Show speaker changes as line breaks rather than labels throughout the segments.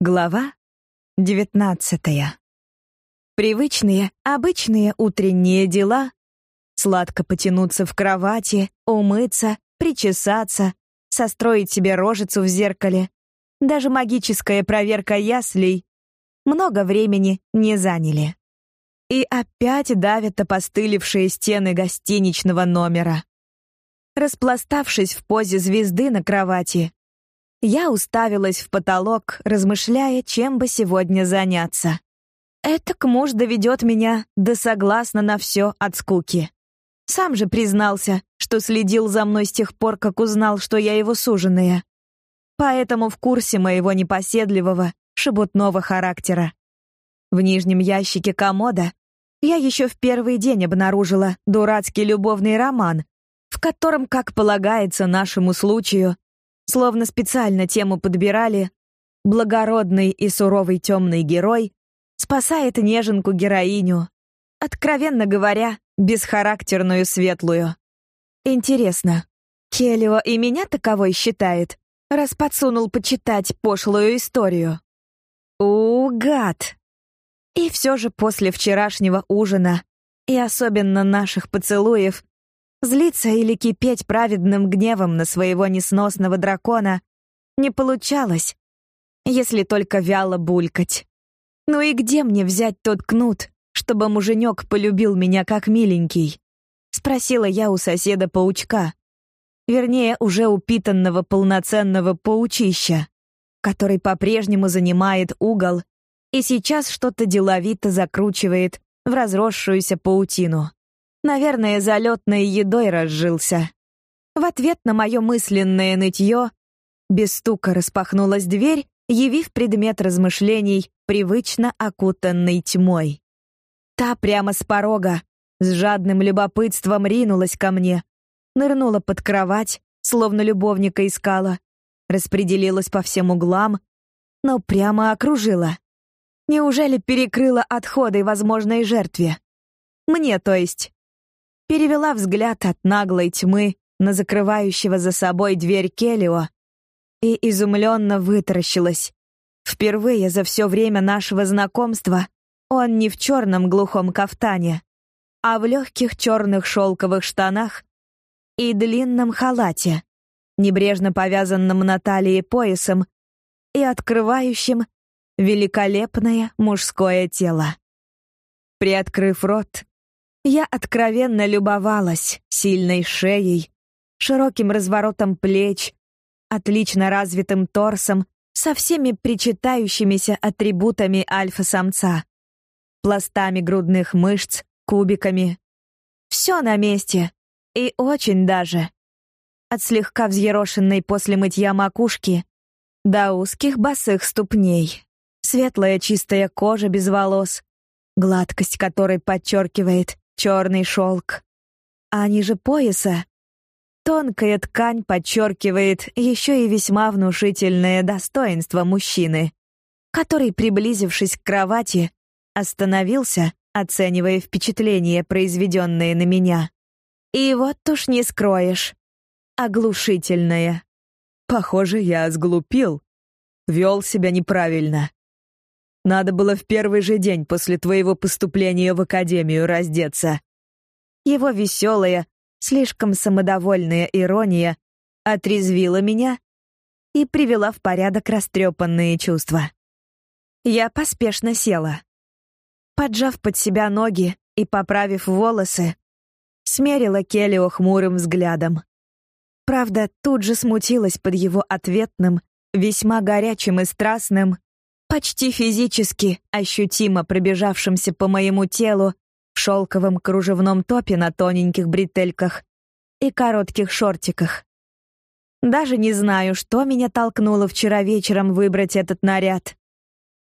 Глава девятнадцатая. Привычные, обычные утренние дела — сладко потянуться в кровати, умыться, причесаться, состроить себе рожицу в зеркале. Даже магическая проверка яслей много времени не заняли. И опять давят опостылевшие стены гостиничного номера. Распластавшись в позе звезды на кровати, я уставилась в потолок, размышляя, чем бы сегодня заняться. Этак муж доведет меня до согласно на все от скуки. Сам же признался, что следил за мной с тех пор, как узнал, что я его суженая. Поэтому в курсе моего непоседливого, шебутного характера. В нижнем ящике комода я еще в первый день обнаружила дурацкий любовный роман, в котором, как полагается нашему случаю, Словно специально тему подбирали, благородный и суровый темный герой спасает неженку-героиню, откровенно говоря, бесхарактерную светлую. Интересно, Келлио и меня таковой считает, раз подсунул почитать пошлую историю? У, гад! И все же после вчерашнего ужина и особенно наших поцелуев Злиться или кипеть праведным гневом на своего несносного дракона не получалось, если только вяло булькать. Ну и где мне взять тот кнут, чтобы муженек полюбил меня как миленький? Спросила я у соседа-паучка. Вернее, уже упитанного полноценного паучища, который по-прежнему занимает угол и сейчас что-то деловито закручивает в разросшуюся паутину. Наверное, залетной едой разжился. В ответ на мое мысленное нытье без стука распахнулась дверь, явив предмет размышлений, привычно окутанный тьмой. Та прямо с порога, с жадным любопытством ринулась ко мне, нырнула под кровать, словно любовника искала, распределилась по всем углам, но прямо окружила. Неужели перекрыла отходы возможной жертве? Мне, то есть перевела взгляд от наглой тьмы на закрывающего за собой дверь Келио и изумленно вытаращилась. Впервые за все время нашего знакомства он не в черном глухом кафтане, а в легких черных шелковых штанах и длинном халате, небрежно повязанном на талии поясом и открывающим великолепное мужское тело. Приоткрыв рот, я откровенно любовалась сильной шеей, широким разворотом плеч, отлично развитым торсом со всеми причитающимися атрибутами альфа-самца, пластами грудных мышц, кубиками. Все на месте. И очень даже. От слегка взъерошенной после мытья макушки до узких босых ступней. Светлая чистая кожа без волос, гладкость которой подчеркивает черный шелк. А ниже пояса тонкая ткань подчеркивает еще и весьма внушительное достоинство мужчины, который, приблизившись к кровати, остановился, оценивая впечатление, произведенное на меня. И вот уж не скроешь. Оглушительное. Похоже, я сглупил. Вел себя неправильно. Надо было в первый же день после твоего поступления в академию раздеться. Его веселая, слишком самодовольная ирония отрезвила меня и привела в порядок растрепанные чувства. Я поспешно села. Поджав под себя ноги и поправив волосы, смерила Келлио хмурым взглядом. Правда, тут же смутилась под его ответным, весьма горячим и страстным почти физически ощутимо пробежавшимся по моему телу в шелковом кружевном топе на тоненьких бретельках и коротких шортиках. Даже не знаю, что меня толкнуло вчера вечером выбрать этот наряд.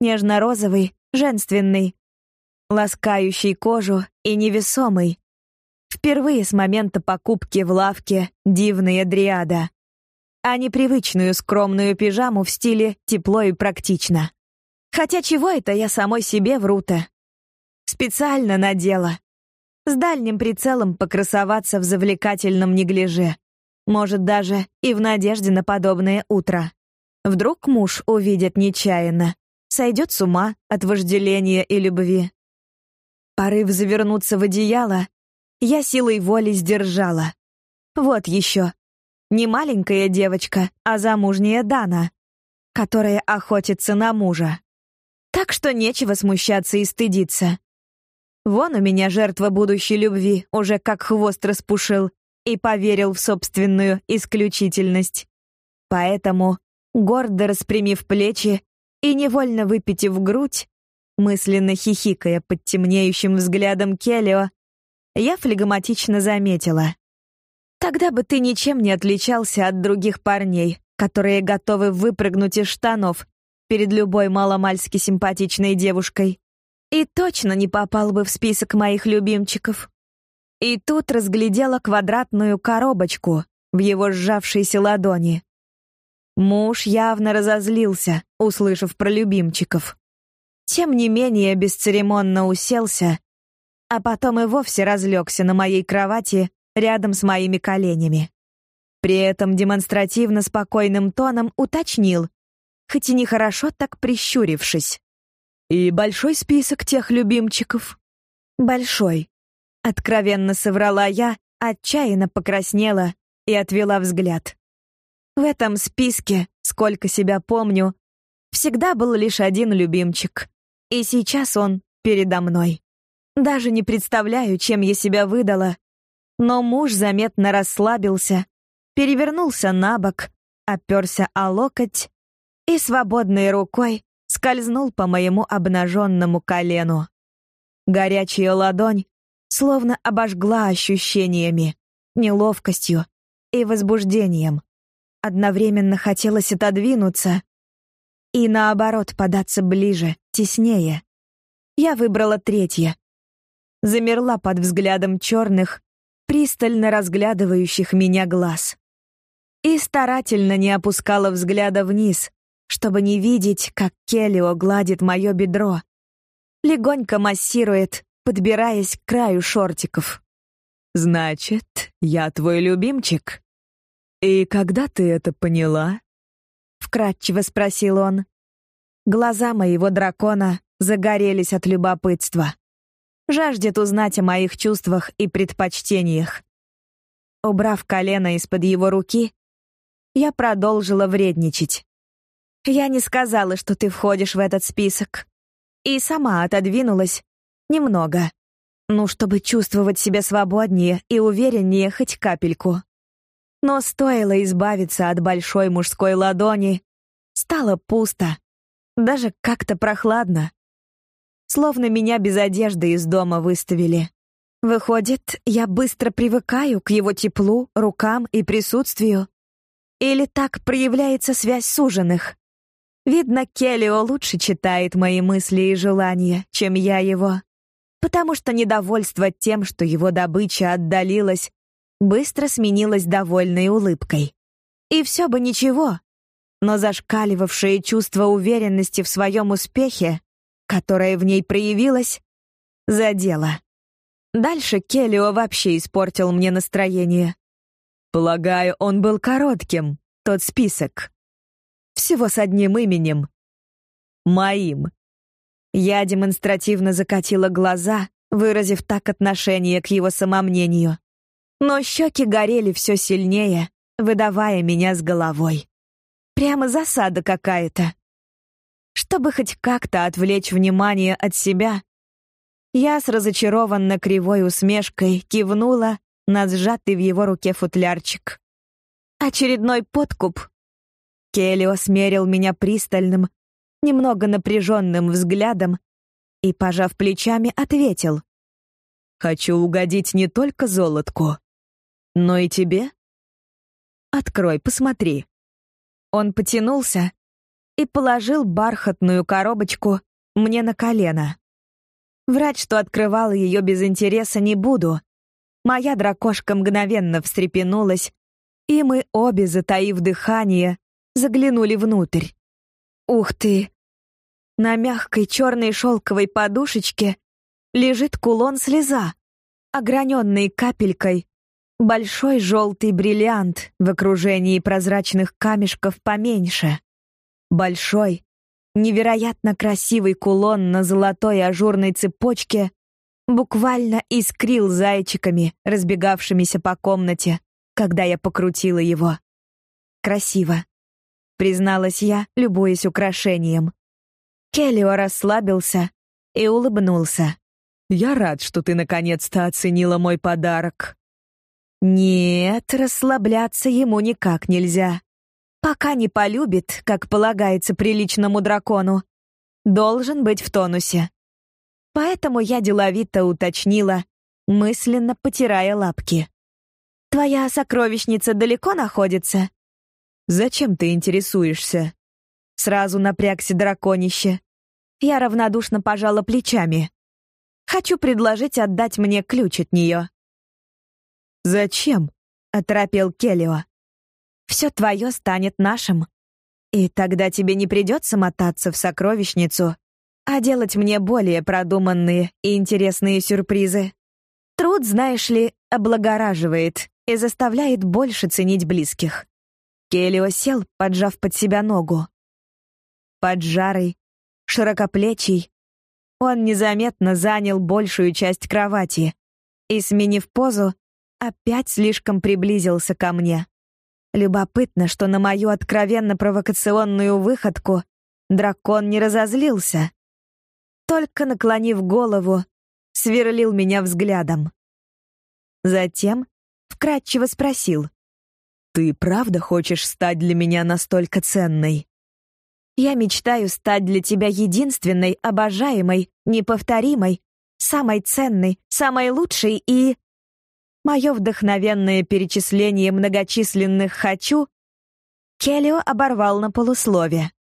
Нежно-розовый, женственный, ласкающий кожу и невесомый. Впервые с момента покупки в лавке «Дивная дриада», а не привычную скромную пижаму в стиле «тепло и практично». Хотя чего это я самой себе вру-то? Специально надела. с дальним прицелом покрасоваться в завлекательном неглиже. Может, даже и в надежде на подобное утро. Вдруг муж увидит нечаянно, сойдет с ума от вожделения и любви. Порыв завернуться в одеяло я силой воли сдержала. Вот еще. Не маленькая девочка, а замужняя Дана, которая охотится на мужа. Так что нечего смущаться и стыдиться. Вон у меня жертва будущей любви уже как хвост распушил и поверил в собственную исключительность. Поэтому, гордо распрямив плечи и невольно выпитив грудь, мысленно хихикая под темнеющим взглядом Келлио, я флегматично заметила. «Тогда бы ты ничем не отличался от других парней, которые готовы выпрыгнуть из штанов перед любой маломальски симпатичной девушкой и точно не попал бы в список моих любимчиков. И тут разглядела квадратную коробочку в его сжавшейся ладони. Муж явно разозлился, услышав про любимчиков. Тем не менее, бесцеремонно уселся, а потом и вовсе разлегся на моей кровати рядом с моими коленями. При этом демонстративно спокойным тоном уточнил, хоть и нехорошо так прищурившись. И большой список тех любимчиков. Большой. Откровенно соврала я, отчаянно покраснела и отвела взгляд. В этом списке, сколько себя помню, всегда был лишь один любимчик. И сейчас он передо мной. Даже не представляю, чем я себя выдала, но муж заметно расслабился, перевернулся на бок, оперся о локоть и свободной рукой скользнул по моему обнаженному колену. Горячая ладонь словно обожгла ощущениями, неловкостью и возбуждением. Одновременно хотелось отодвинуться и, наоборот, податься ближе, теснее. Я выбрала третье. Замерла под взглядом черных, пристально разглядывающих меня глаз. И старательно не опускала взгляда вниз, чтобы не видеть, как Келлио гладит мое бедро. Легонько массирует, подбираясь к краю шортиков. «Значит, я твой любимчик?» «И когда ты это поняла?» Вкратчиво спросил он. Глаза моего дракона загорелись от любопытства. Жаждет узнать о моих чувствах и предпочтениях. Убрав колено из-под его руки, я продолжила вредничать. Я не сказала, что ты входишь в этот список. И сама отодвинулась. Немного. Ну, чтобы чувствовать себя свободнее и увереннее хоть капельку. Но стоило избавиться от большой мужской ладони, стало пусто. Даже как-то прохладно. Словно меня без одежды из дома выставили. Выходит, я быстро привыкаю к его теплу, рукам и присутствию. Или так проявляется связь суженых? Видно, Келлио лучше читает мои мысли и желания, чем я его. Потому что недовольство тем, что его добыча отдалилась, быстро сменилось довольной улыбкой. И все бы ничего, но зашкаливавшее чувство уверенности в своем успехе, которое в ней проявилось, задело. Дальше Келлио вообще испортил мне настроение. Полагаю, он был коротким, тот список. Всего с одним именем. Моим. Я демонстративно закатила глаза, выразив так отношение к его самомнению. Но щеки горели все сильнее, выдавая меня с головой. Прямо засада какая-то. Чтобы хоть как-то отвлечь внимание от себя, я с разочарованно кривой усмешкой кивнула на сжатый в его руке футлярчик. Очередной подкуп Келлио смерил меня пристальным, немного напряженным взглядом и, пожав плечами, ответил. «Хочу угодить не только золотку, но и тебе. Открой, посмотри». Он потянулся и положил бархатную коробочку мне на колено. Врать, что открывала ее без интереса, не буду. Моя дракошка мгновенно встрепенулась, и мы обе, затаив дыхание, заглянули внутрь. Ух ты! На мягкой черной шелковой подушечке лежит кулон-слеза. ограненный капелькой, большой желтый бриллиант в окружении прозрачных камешков поменьше. Большой, невероятно красивый кулон на золотой ажурной цепочке буквально искрил зайчиками, разбегавшимися по комнате, когда я покрутила его. Красиво, призналась я, любуясь украшением. Келлио расслабился и улыбнулся.
«Я рад, что ты наконец-то оценила мой подарок».
Нет, расслабляться ему никак нельзя. Пока не полюбит, как полагается приличному дракону, должен быть в тонусе. Поэтому я деловито уточнила, мысленно потирая лапки. «Твоя сокровищница далеко находится?»
«Зачем ты интересуешься?»
Сразу напрягся драконище. Я равнодушно пожала плечами. «Хочу предложить отдать мне ключ от нее».
«Зачем?» — оторопел Келлио.
«Все твое станет нашим. И тогда тебе не придется мотаться в сокровищницу, а делать мне более продуманные и интересные сюрпризы. Труд, знаешь ли, облагораживает и заставляет больше ценить близких. Келио сел, поджав под себя ногу. Поджарый, широкоплечий, он незаметно занял большую часть кровати и, сменив позу, опять слишком приблизился ко мне. Любопытно, что на мою откровенно провокационную выходку дракон не разозлился, только наклонив голову, сверлил меня взглядом. Затем вкратчиво спросил:
"Ты правда хочешь стать для меня настолько ценной?"
"Я мечтаю стать для тебя единственной, обожаемой, неповторимой, самой ценной, самой лучшей и Мое вдохновенное перечисление многочисленных хочу Келлио оборвал на полуслове.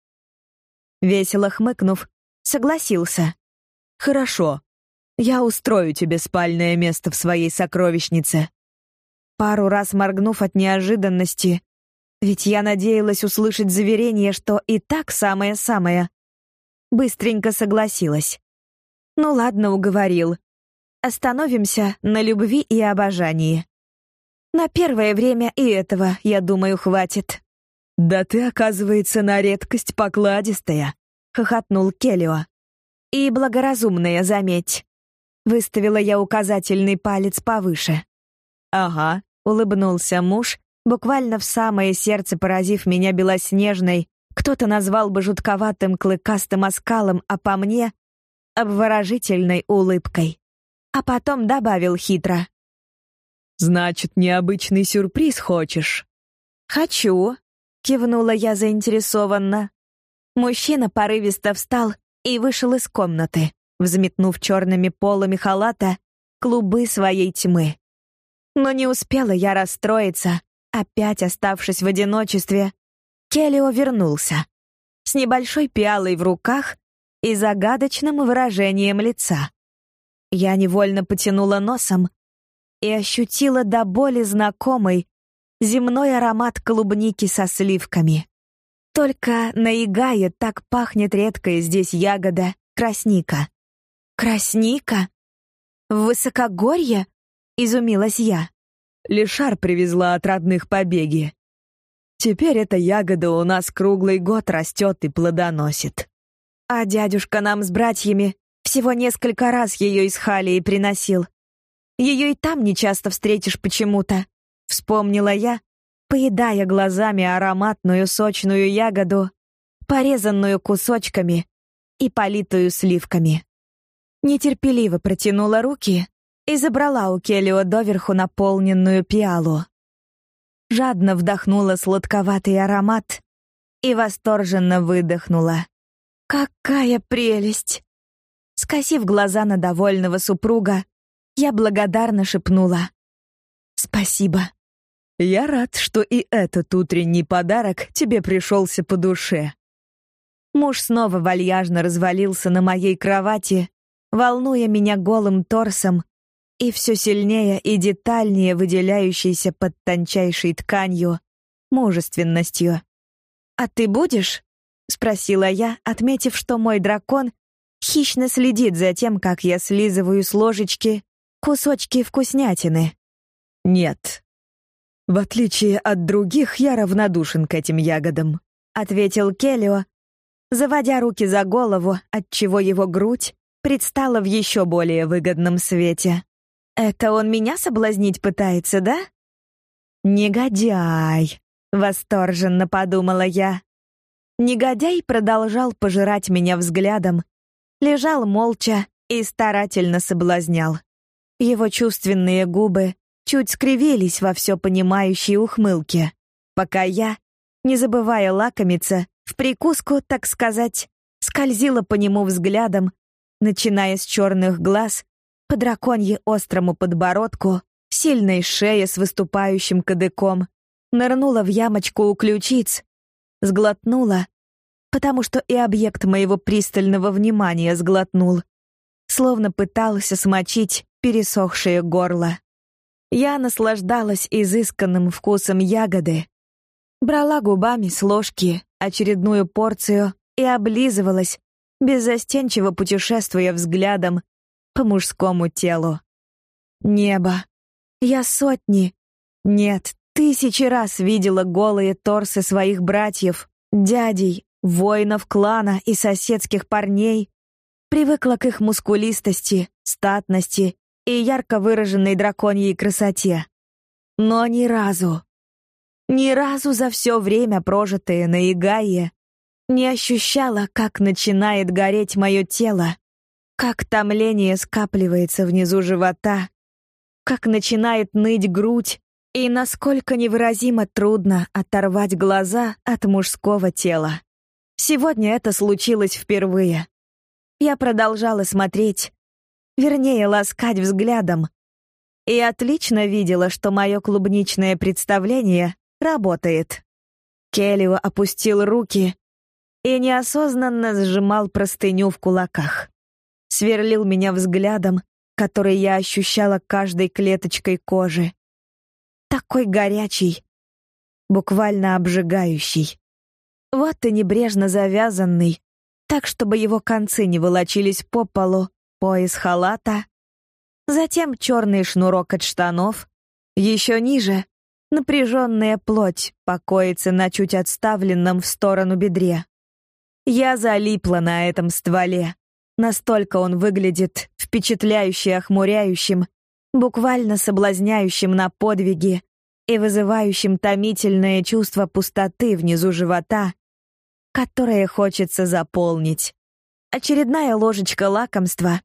Весело хмыкнув, согласился.
Хорошо. Я устрою тебе спальное место в своей сокровищнице.
Пару раз моргнув от неожиданности, ведь я надеялась услышать заверение, что и так самое-самое. Быстренько согласилась. Ну ладно, уговорил. Остановимся на любви и обожании. На первое время и этого, я думаю, хватит.
Да ты, оказывается, на редкость покладистая,
хохотнул Келио. И благоразумная, заметь. Выставила я указательный палец повыше.
Ага,
улыбнулся муж, буквально в самое сердце поразив меня белоснежной, кто-то назвал бы жутковатым клыкастым оскалом, а по мне — обворожительной улыбкой. А потом добавил хитро.
«Значит, необычный сюрприз хочешь?»
«Хочу», — кивнула я заинтересованно. Мужчина порывисто встал и вышел из комнаты, взметнув черными полами халата клубы своей тьмы. Но не успела я расстроиться, опять оставшись в одиночестве. Келлио вернулся. С небольшой пиалой в руках и загадочным выражением лица. Я невольно потянула носом и ощутила до боли знакомый земной аромат клубники со сливками. Только на Игае так пахнет редкая здесь ягода — красника. «Красника? В высокогорье?» — изумилась я.
Лишар привезла от родных побеги. Теперь эта ягода у нас круглый год растет и плодоносит.
А дядюшка нам с братьями всего несколько раз ее из Халии приносил. Ее и там не часто встретишь почему-то. Вспомнила я, поедая глазами ароматную сочную ягоду, порезанную кусочками и политую сливками. Нетерпеливо протянула руки и забрала у Келио доверху наполненную пиалу. Жадно вдохнула сладковатый аромат и восторженно выдохнула. «Какая прелесть!» Скосив глаза на довольного супруга, я благодарно шепнула. «Спасибо».
Я рад, что и этот утренний подарок тебе пришелся по душе.
Муж снова вальяжно развалился на моей кровати, волнуя меня голым торсом и все сильнее и детальнее выделяющейся под тончайшей тканью мужественностью. «А ты будешь?» — спросила я, отметив, что мой дракон хищно следит за тем, как я слизываю с ложечки кусочки вкуснятины.
Нет. В отличие от других, я равнодушен к этим ягодам,
ответил Келио, заводя руки за голову, отчего его грудь предстала в еще более выгодном свете. Это он меня соблазнить пытается, да? Негодяй, восторженно подумала я. Негодяй продолжал пожирать меня взглядом, лежал молча и старательно соблазнял. Его чувственные губы чуть скривились во все понимающей ухмылке, пока я, не забывая лакомиться, в прикуску, так сказать, скользила по нему взглядом, начиная с черных глаз, по драконье острому подбородку, сильной шее с выступающим кадыком, нырнула в ямочку у ключиц, сглотнула, потому что и объект моего пристального внимания сглотнул, словно пытался смочить пересохшее горло. Я наслаждалась изысканным вкусом ягоды, брала губами с ложки очередную порцию и облизывалась, беззастенчиво путешествуя взглядом по мужскому телу. Небо. Я сотни, нет, тысячи раз видела голые торсы своих братьев, дядей, воинов клана и соседских парней, привыкла к их мускулистости, статности и ярко выраженной драконьей красоте. Но ни разу, ни разу за все время, прожитое на Игае, не ощущала, как начинает гореть мое тело, как томление скапливается внизу живота, как начинает ныть грудь и насколько невыразимо трудно оторвать глаза от мужского тела. Сегодня это случилось впервые. Я продолжала смотреть, вернее, ласкать взглядом, и отлично видела, что мое клубничное представление работает. Келлио опустил руки и неосознанно сжимал простыню в кулаках. Сверлил меня взглядом, который я ощущала каждой клеточкой кожи. Такой горячий, буквально обжигающий. Вот и небрежно завязанный, так, чтобы его концы не волочились по полу, пояс халата, затем черный шнурок от штанов, еще ниже напряженная плоть покоится на чуть отставленном в сторону бедре. Я залипла на этом стволе. Настолько он выглядит впечатляюще охмуряющим, буквально соблазняющим на подвиги и вызывающим томительное чувство пустоты внизу живота, которое хочется заполнить. Очередная ложечка лакомства,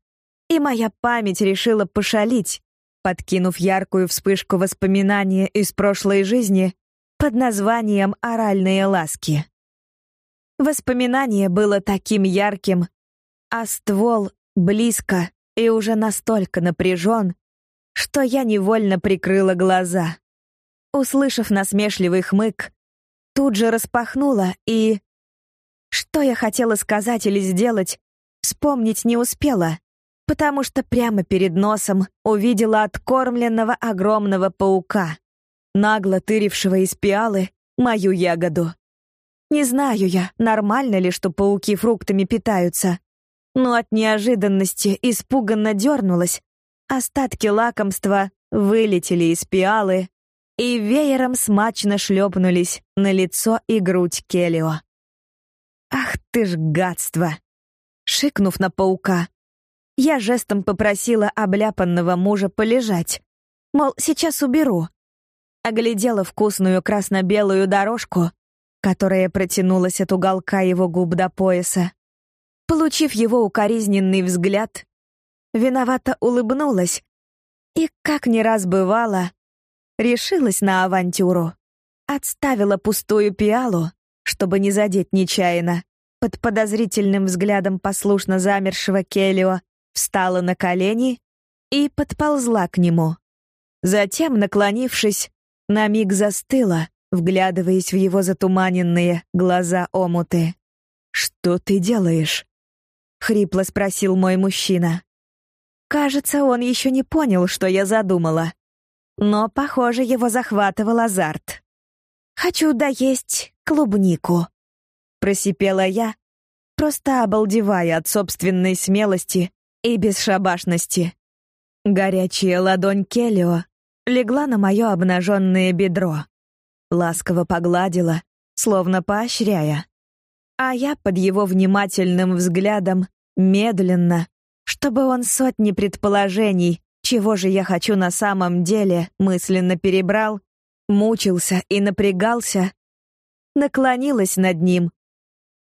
и моя память решила пошалить, подкинув яркую вспышку воспоминания из прошлой жизни под названием «Оральные ласки». Воспоминание было таким ярким, а ствол близко и уже настолько напряжен, что я невольно прикрыла глаза. Услышав насмешливый хмык, тут же распахнула и... Что я хотела сказать или сделать, вспомнить не успела, потому что прямо перед носом увидела откормленного огромного паука, нагло тырившего из пиалы мою ягоду. Не знаю я, нормально ли, что пауки фруктами питаются, но от неожиданности испуганно дернулась, остатки лакомства вылетели из пиалы и веером смачно шлепнулись на лицо и грудь Келио. «Ах ты ж гадство!» Шикнув на паука, я жестом попросила обляпанного мужа полежать, мол, сейчас уберу. Оглядела вкусную красно-белую дорожку, которая протянулась от уголка его губ до пояса. Получив его укоризненный взгляд, виновато улыбнулась и, как не раз бывало, решилась на авантюру. Отставила пустую пиалу, чтобы не задеть нечаянно, под подозрительным взглядом послушно замершего Келио, встала на колени и подползла к нему. Затем, наклонившись, на миг застыла, вглядываясь в его затуманенные глаза-омуты. «Что ты делаешь?» — хрипло спросил мой мужчина. Кажется, он еще не понял, что я задумала. Но, похоже, его захватывал азарт. «Хочу доесть клубнику», — просипела я, просто обалдевая от собственной смелости и бесшабашности. Горячая ладонь Келлио легла на мое обнаженное бедро. Ласково погладила, словно поощряя. А я под его внимательным взглядом медленно, чтобы он сотни предположений, чего же я хочу на самом деле, мысленно перебрал, мучился и напрягался, наклонилась над ним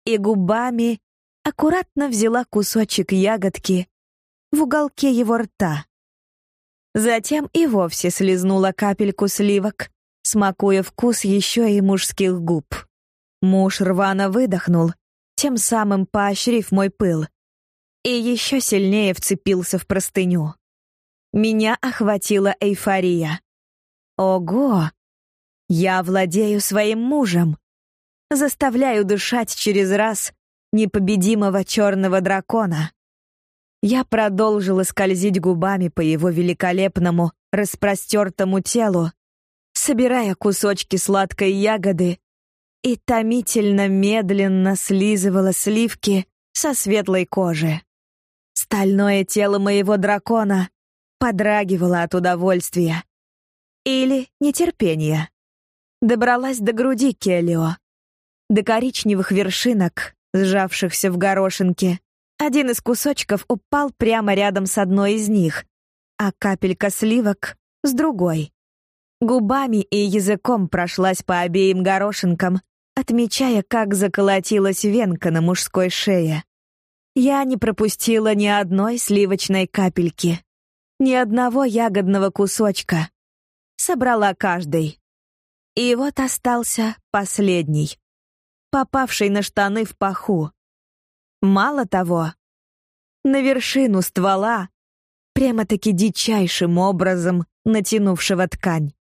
и губами аккуратно взяла кусочек ягодки в уголке его рта. Затем и вовсе слезнула капельку сливок, смакуя вкус еще и мужских губ. Муж рвано выдохнул, тем самым поощрив мой пыл, и еще сильнее вцепился в простыню. Меня охватила эйфория. Ого! Я владею своим мужем. Заставляю дышать через раз непобедимого черного дракона. Я продолжила скользить губами по его великолепному, распростертому телу, собирая кусочки сладкой ягоды и томительно медленно слизывала сливки со светлой кожи. Стальное тело моего дракона подрагивало от удовольствия или нетерпения добралась до груди Келлио, до коричневых вершинок, сжавшихся в горошинке. Один из кусочков упал прямо рядом с одной из них, а капелька сливок — с другой. Губами и языком прошлась по обеим горошинкам, отмечая, как заколотилась венка на мужской шее. Я не пропустила ни одной сливочной капельки, ни одного ягодного кусочка. Собрала каждый. И вот остался последний, попавший на штаны в паху. Мало того, на вершину ствола, прямо-таки дичайшим образом натянувшего ткань.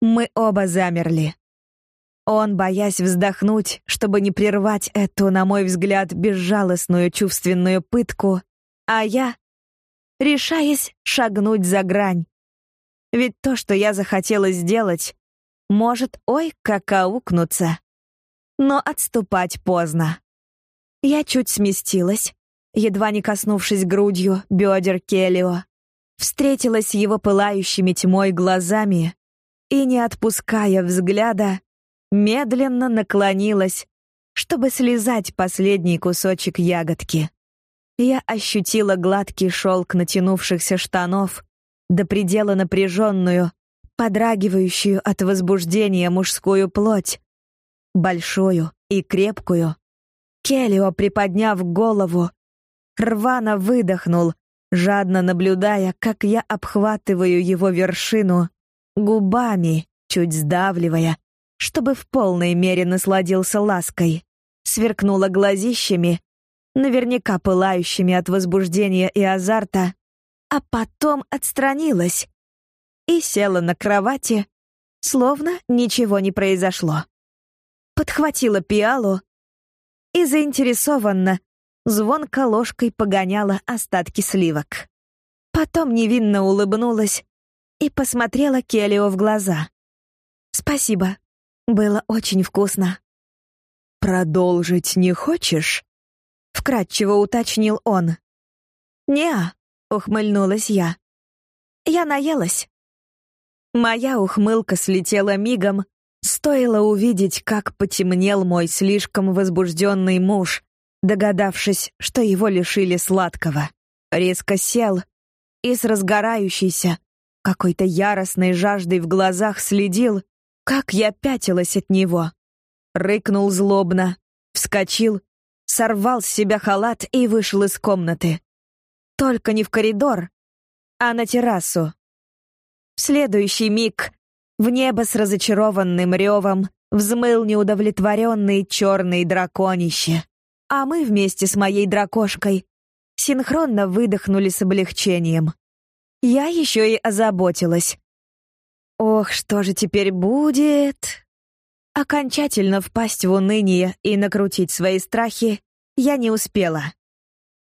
Мы оба замерли. Он, боясь вздохнуть, чтобы не прервать эту, на мой взгляд, безжалостную чувственную пытку, а я, решаясь шагнуть за грань. Ведь то, что я захотела сделать, может, ой, как аукнуться. Но отступать поздно. Я чуть сместилась, едва не коснувшись грудью бедер Келлио, встретилась его пылающими тьмой глазами и, не отпуская взгляда, медленно наклонилась, чтобы слезать последний кусочек ягодки. Я ощутила гладкий шелк натянувшихся штанов, до предела напряженную, подрагивающую от возбуждения мужскую плоть, большую и крепкую. Келио, приподняв голову, рвано выдохнул, жадно наблюдая, как я обхватываю его вершину губами, чуть сдавливая, чтобы в полной мере насладился лаской. Сверкнула глазищами, наверняка пылающими от возбуждения и азарта, а потом отстранилась, и села на кровати, словно ничего не произошло. Подхватила пиалу и заинтересованно звонко ложкой погоняла остатки сливок. Потом невинно улыбнулась и посмотрела Келио в глаза. «Спасибо, было очень вкусно».
«Продолжить не хочешь?»
— вкратчиво уточнил он. «Не-а», ухмыльнулась я. «Я наелась». Моя ухмылка слетела мигом, стоило увидеть, как потемнел мой слишком возбужденный муж, догадавшись, что его лишили сладкого. Резко сел и с разгорающейся, какой-то яростной жаждой в глазах следил, как я пятилась от него. Рыкнул злобно, вскочил, сорвал с себя халат и вышел из комнаты. Только не в коридор, а на террасу. В следующий миг в небо с разочарованным ревом взмыл неудовлетворенный черный драконище, а мы вместе с моей дракошкой синхронно выдохнули с облегчением. Я еще и озаботилась. Ох, что же теперь будет? Окончательно впасть в уныние и накрутить свои страхи я не успела.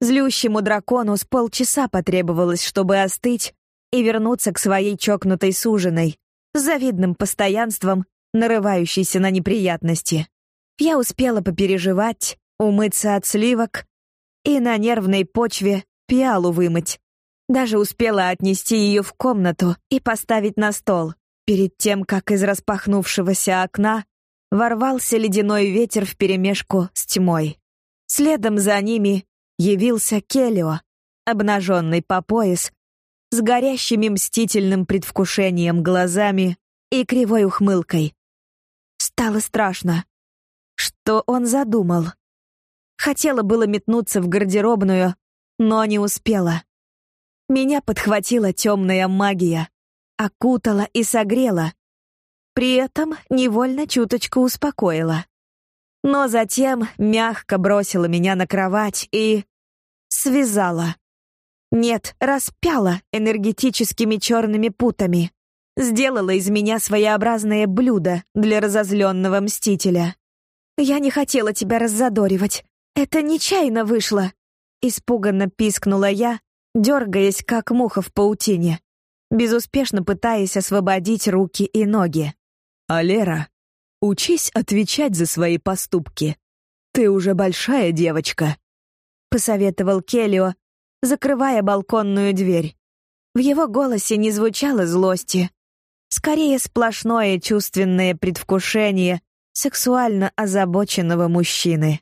Злющему дракону с полчаса потребовалось, чтобы остыть и вернуться к своей чокнутой суженой, с завидным постоянством, нарывающейся на неприятности. Я успела попереживать, умыться от сливок и на нервной почве пиалу вымыть. Даже успела отнести ее в комнату и поставить на стол, перед тем, как из распахнувшегося окна ворвался ледяной ветер вперемешку с тьмой. Следом за ними явился Келио, обнаженный по пояс, с горящими мстительным предвкушением глазами и кривой ухмылкой. Стало страшно. Что он задумал? Хотела было метнуться в гардеробную, но не успела. Меня подхватила темная магия, окутала и согрела. При этом невольно чуточку успокоила. Но затем мягко бросила меня на кровать и... связала. Нет, распяла энергетическими черными путами. Сделала из меня своеобразное блюдо для разозленного мстителя. «Я не хотела тебя раззадоривать. Это нечаянно вышло!» Испуганно пискнула я, дергаясь, как муха в паутине, безуспешно пытаясь освободить руки и ноги.
«Алера, учись отвечать за свои поступки. Ты уже большая девочка», — посоветовал Келио, закрывая балконную дверь. В его голосе не звучало злости, скорее сплошное чувственное предвкушение сексуально озабоченного мужчины.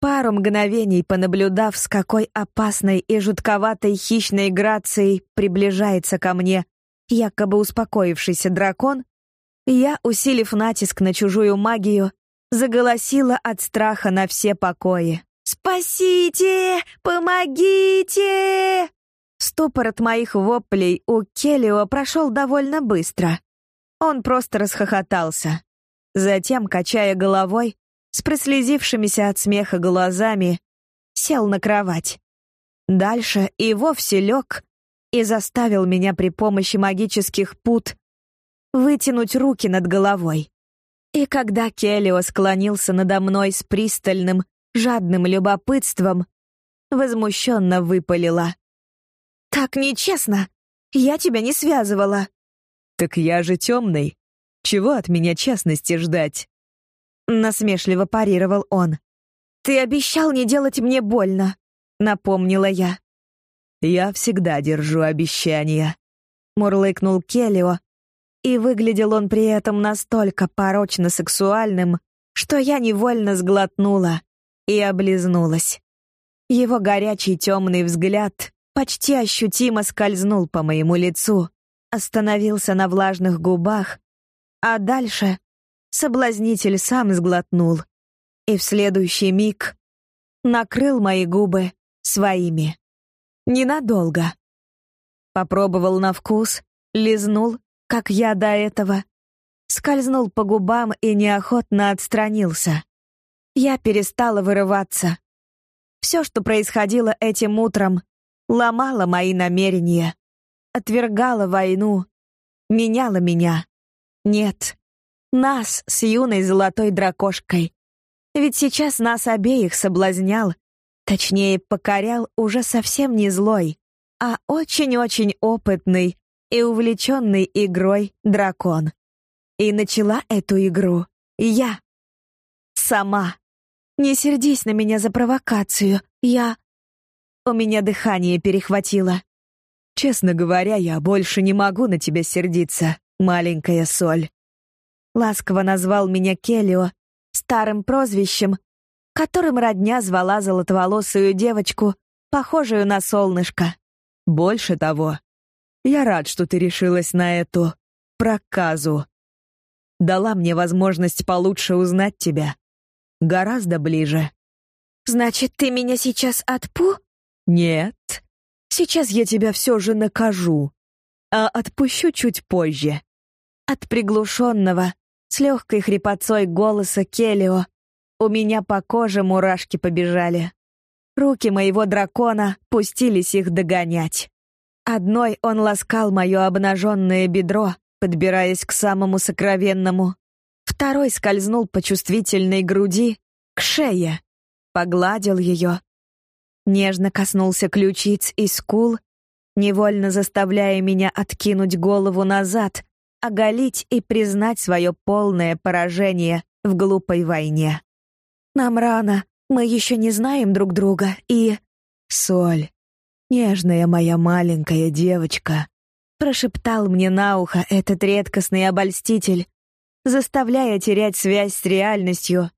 Пару мгновений понаблюдав, с какой опасной и жутковатой хищной грацией приближается ко мне якобы успокоившийся дракон, я, усилив натиск на чужую магию, заголосила от страха на все покои. «Спасите! Помогите!» Ступор от моих воплей у Келлио прошел довольно быстро. Он просто расхохотался. Затем, качая головой, с прослезившимися от смеха глазами, сел на кровать. Дальше и вовсе лег и заставил меня при помощи магических пут вытянуть руки над головой. И когда Келлио склонился надо мной с пристальным, жадным любопытством, возмущенно выпалила. «Так нечестно! Я тебя не связывала!» «Так я же темный. Чего от меня честности ждать?»
Насмешливо парировал он. «Ты обещал не делать мне больно», — напомнила я.
«Я всегда держу обещания», — мурлыкнул Келлио, и выглядел он при этом настолько порочно-сексуальным, что я невольно сглотнула и облизнулась. Его горячий темный взгляд почти ощутимо скользнул по моему лицу, остановился на влажных губах, а дальше соблазнитель сам сглотнул и в следующий миг накрыл мои губы своими. Ненадолго. Попробовал на вкус, лизнул, как я до этого, скользнул по губам и неохотно отстранился. Я перестала вырываться. Все, что происходило этим утром, ломало мои намерения, отвергало войну, меняло меня. Нет, нас с юной золотой дракошкой. Ведь сейчас нас обеих соблазнял, точнее, покорял уже совсем не злой, а очень-очень опытный и увлеченный игрой дракон. И начала эту игру я. Сама. Не сердись на меня за провокацию. Я... У меня дыхание перехватило. Честно говоря, я больше не могу на тебя сердиться, маленькая соль. Ласково назвал меня Келио старым прозвищем, которым родня звала золотоволосую девочку, похожую на солнышко. Больше того, я рад, что ты решилась на эту проказу. Дала мне возможность получше узнать тебя. Гораздо ближе. Значит, ты меня сейчас отпу? Нет. Сейчас я тебя все же накажу, а отпущу чуть позже. От приглушенного, с легкой хрипотцой голоса Келио у меня по коже мурашки побежали. Руки моего дракона пустились их догонять. Одной он ласкал мое обнаженное бедро, подбираясь к самому сокровенному. Второй скользнул по чувствительной груди к шее, погладил ее, нежно коснулся ключиц и скул, невольно заставляя меня откинуть голову назад, оголить и признать свое полное поражение в глупой войне. Нам рано, мы еще не знаем друг друга, и... Соль. Нежная моя маленькая девочка, прошептал мне на ухо этот редкостный обольститель, заставляя терять связь с реальностью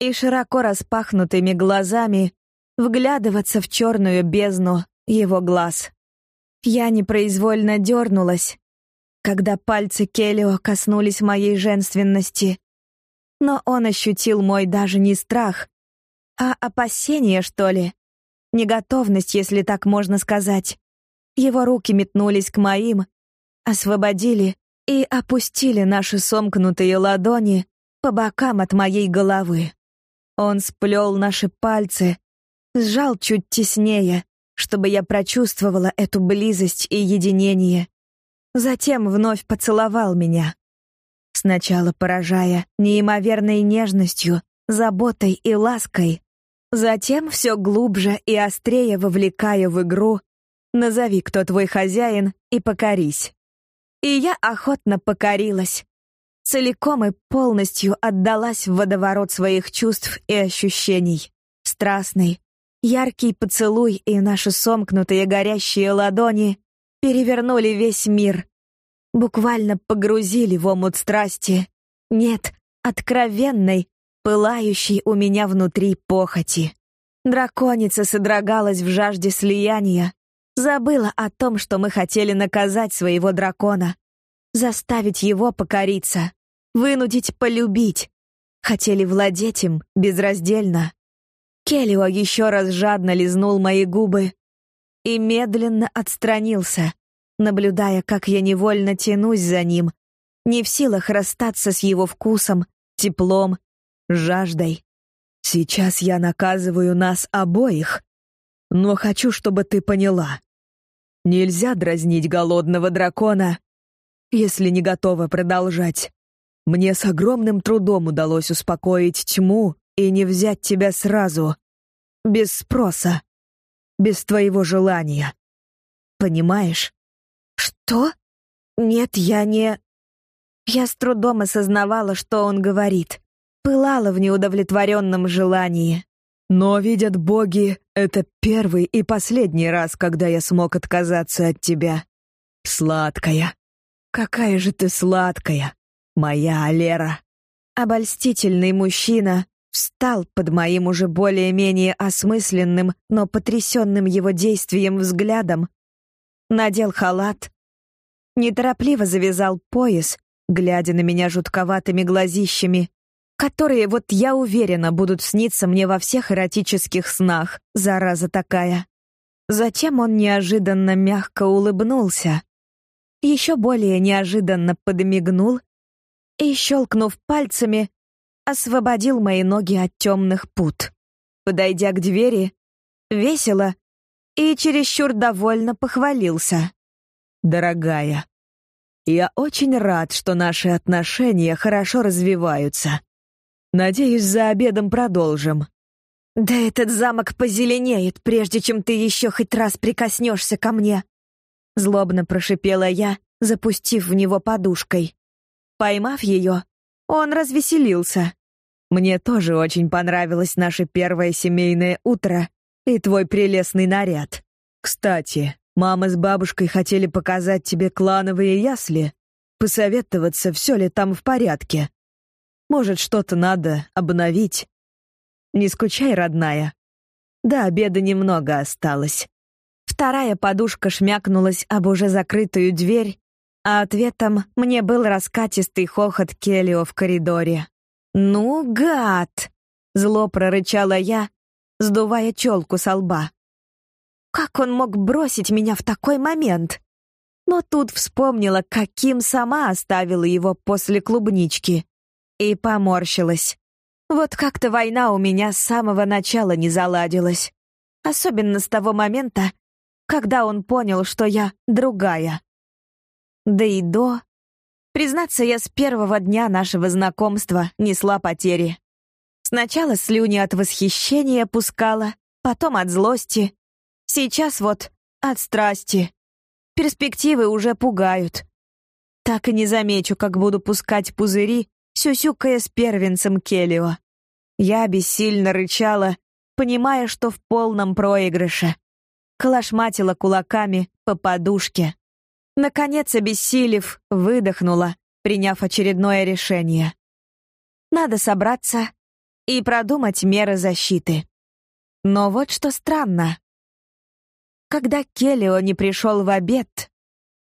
и широко распахнутыми глазами вглядываться в черную бездну его глаз. Я непроизвольно дернулась, когда пальцы Келлио коснулись моей женственности. Но он ощутил мой даже не страх, а опасение, что ли. Неготовность, если так можно сказать. Его руки метнулись к моим, освободили и опустили наши сомкнутые ладони по бокам от моей головы. Он сплел наши пальцы, сжал чуть теснее, чтобы я прочувствовала эту близость и единение. Затем вновь поцеловал меня. Сначала поражая неимоверной нежностью, заботой и лаской, затем все глубже и острее вовлекая в игру «Назови, кто твой хозяин, и покорись». И я охотно покорилась. Целиком и полностью отдалась в водоворот своих чувств и ощущений. Страстный, яркий поцелуй и наши сомкнутые горящие ладони перевернули весь мир. Буквально погрузили в омут страсти. Нет, откровенной, пылающей у меня внутри похоти. Драконица содрогалась в жажде слияния, забыла о том, что мы хотели наказать своего дракона, заставить его покориться, вынудить полюбить. Хотели владеть им безраздельно. Келлио еще раз жадно лизнул мои губы и медленно отстранился, наблюдая, как я невольно тянусь за ним, не в силах расстаться с его вкусом, теплом, жаждой. Сейчас я наказываю нас обоих, но хочу, чтобы ты поняла. Нельзя дразнить голодного дракона, если не готова продолжать. Мне с огромным трудом удалось успокоить тьму и не взять тебя сразу, без спроса, без твоего желания. Понимаешь? Что? Нет, я не Я с трудом осознавала, что он говорит. Пылала в неудовлетворенном желании. Но видят боги, это первый и последний раз, когда я смог отказаться от тебя. Сладкая. Какая же ты сладкая, моя Алера. Обольстительный мужчина встал под моим уже более-менее осмысленным, но потрясенным его действием взглядом, надел халат, неторопливо завязал пояс, глядя на меня жутковатыми глазищами, которые, вот я уверена, будут сниться мне во всех эротических снах, зараза такая. Затем он неожиданно мягко улыбнулся, еще более неожиданно подмигнул и, щелкнув пальцами, освободил мои ноги от темных пут. Подойдя к двери, весело и чересчур довольно похвалился. «Дорогая, я очень рад, что наши отношения хорошо развиваются. Надеюсь, за обедом продолжим». «Да этот замок позеленеет, прежде чем ты еще хоть раз прикоснешься ко мне», — злобно прошипела я, запустив в него подушкой. Поймав ее, он развеселился. Мне тоже очень понравилось наше первое семейное утро и твой прелестный наряд. Кстати, мама с бабушкой хотели показать тебе клановые ясли, посоветоваться, все ли там в порядке. Может, что-то надо обновить. Не скучай, родная. До обеда немного осталось. Вторая подушка шмякнулась об уже закрытую дверь, а ответом мне был раскатистый хохот Келлио в коридоре. «Ну, гад!» — зло прорычала я, сдувая челку со лба. «Как он мог бросить меня в такой момент?» Но тут вспомнила, каким сама оставила его после клубнички. И поморщилась. Вот как-то война у меня с самого начала не заладилась. Особенно с того момента, когда он понял, что я другая. Да и до. Признаться, я с первого дня нашего знакомства несла потери. Сначала слюни от восхищения пускала, потом от злости. Сейчас вот от страсти. Перспективы уже пугают. Так и не замечу, как буду пускать пузыри, сюсюкая с первенцем Келлио. Я бессильно рычала, понимая, что в полном проигрыше. колошматила кулаками по подушке. Наконец, обессилев, выдохнула, приняв очередное решение. Надо собраться и продумать меры защиты. Но вот что странно. Когда Келлио не пришел в обед,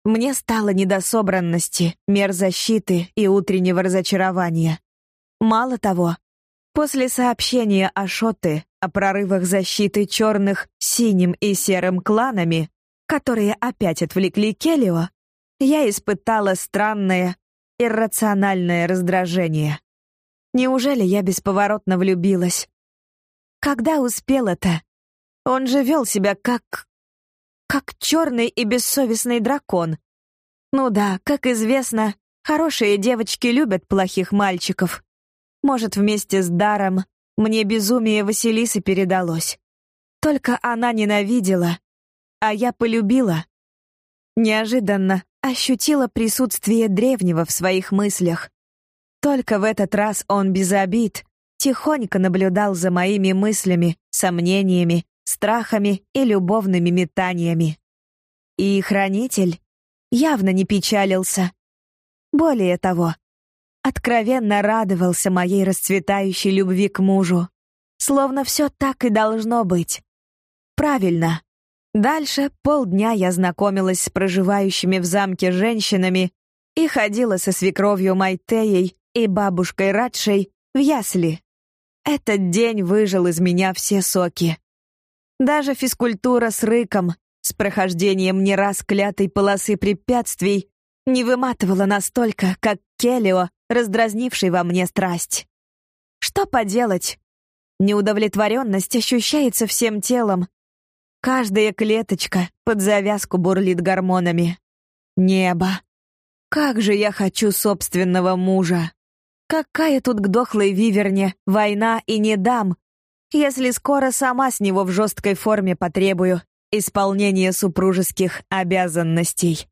мне стало не до собранности, мер защиты и утреннего разочарования. Мало того, после сообщения Ашоты о прорывах защиты черных синим и серым кланами, которые опять отвлекли Келлио, я испытала странное, иррациональное раздражение. Неужели я бесповоротно влюбилась? Когда успела-то? Он же вел себя как... как черный и бессовестный дракон. Ну да, как известно, хорошие девочки любят плохих мальчиков. Может, вместе с даром мне безумие Василисы передалось. Только она ненавидела, а я полюбила. Неожиданно ощутила присутствие древнего в своих мыслях. Только в этот раз он без обид тихонько наблюдал за моими мыслями, сомнениями, страхами и любовными метаниями. И хранитель явно не печалился. Более того, откровенно радовался моей расцветающей любви к мужу. Словно все так и должно быть. Правильно. Дальше полдня я знакомилась с проживающими в замке женщинами и ходила со свекровью Майтеей и бабушкой Радшей в ясли. Этот день выжил из меня все соки. Даже физкультура с рыком, с прохождением не раз клятой полосы препятствий, не выматывала настолько, как Келио раздразнивший во мне страсть. Что поделать? Неудовлетворенность ощущается всем телом. Каждая клеточка под завязку бурлит гормонами. Небо. Как же я хочу собственного мужа. Какая тут к дохлой виверне война и не дам, если скоро сама с него в жесткой форме потребую исполнения супружеских обязанностей.